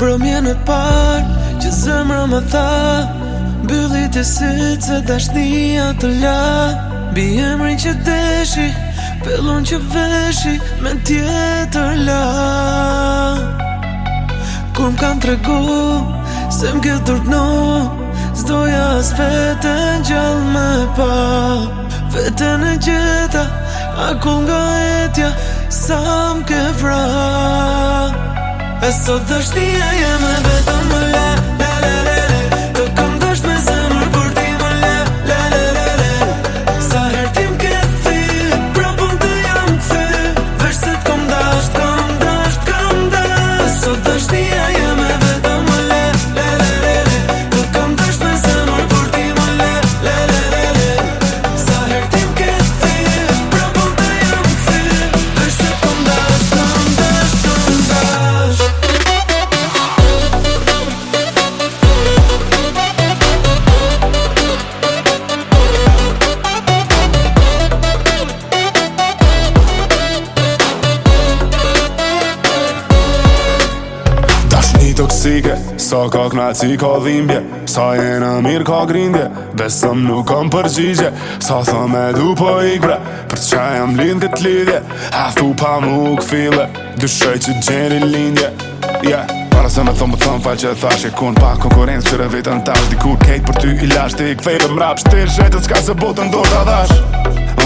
Mbromje në parë, që zëmra më tha Bëllit e sëtë se dashnia të la Bi e që deshi, pëllon që veshi Me tjetër la Kur më kanë tregu, se më gëtë dërgnu Zdoja së vetën gjallë me pa Vetën e gjitha, akull nga etja Sa më ke vrat E sot dështia jeme vetëm më toksike Sa ka knaci ka dhimbje Sa jena mirë ka grindje Besëm nuk kam përgjigje Sa thëm e du po ikre Për që jam lindë këtë lidje Aftu pa mu këfile Dyshoj që gjeri lindje Yeah para se me thonë më thonë faqe e thash e kun pa konkurencë qëre vetën tash dikur kejtë për ty i lash ti i kvej dhe mrap shtir zhetët s'ka se botën do t'a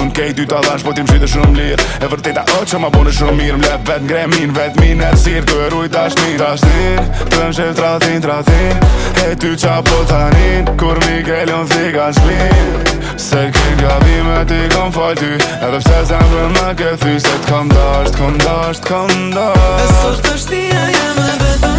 unë kejtë dy t'a dhash po ti mshyte shumë lirë e vërteta o që ma bune shumë mirë mlep vet ngremin vet minë e sirë t'u e rujt t'ash mirë t'ash mirë të tratin tratin e ty qa po t'anin kur mi kellon t'i ka shlin se kejt gabime ti kom fal ty edhe pse zemrën me ke thy se t'kom dasht, dasht, dasht e